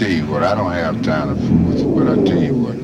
tell you what, I don't have time to fool with you, but I tell you what,